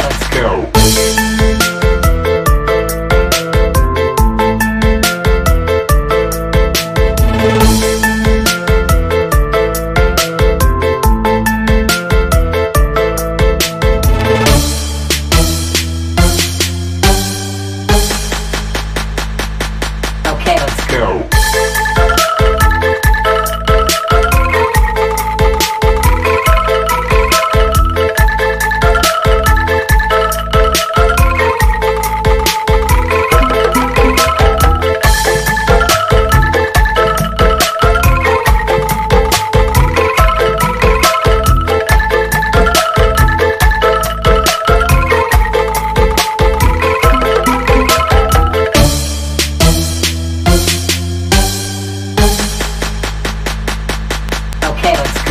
let's go.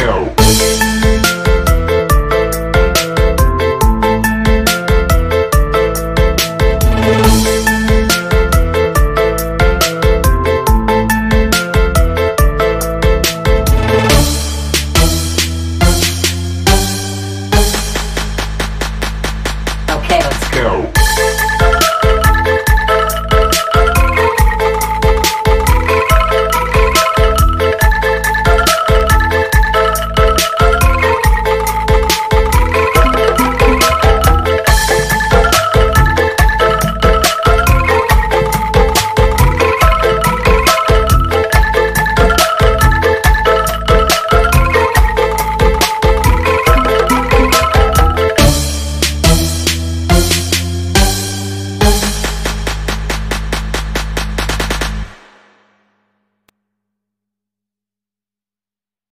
Show.